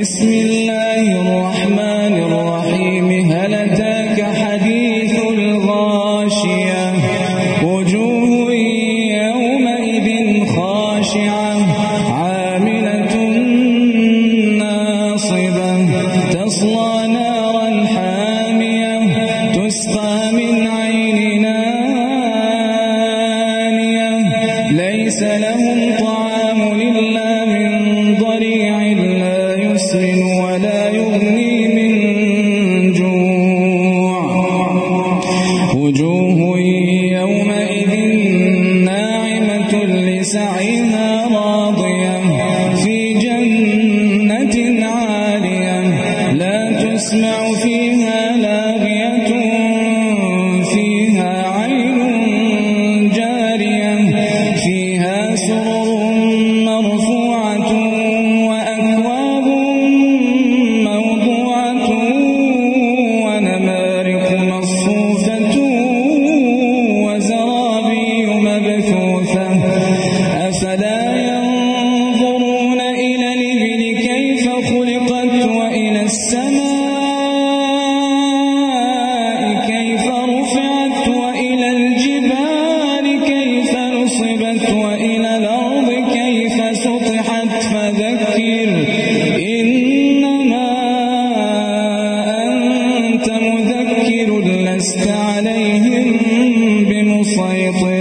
بسم الله الرحمن الرحيم. هل أتاك حديث الغاشية؟ وجوه يومئذ خاشعة. عاملة ناصبة. تصلى نارا حامية. تسقى من عين آنية ليس لهم طعام إلا يسمن ولا يغني من جوع. وجوه يومئذ ناعمة لسعيها راضية. الشياطين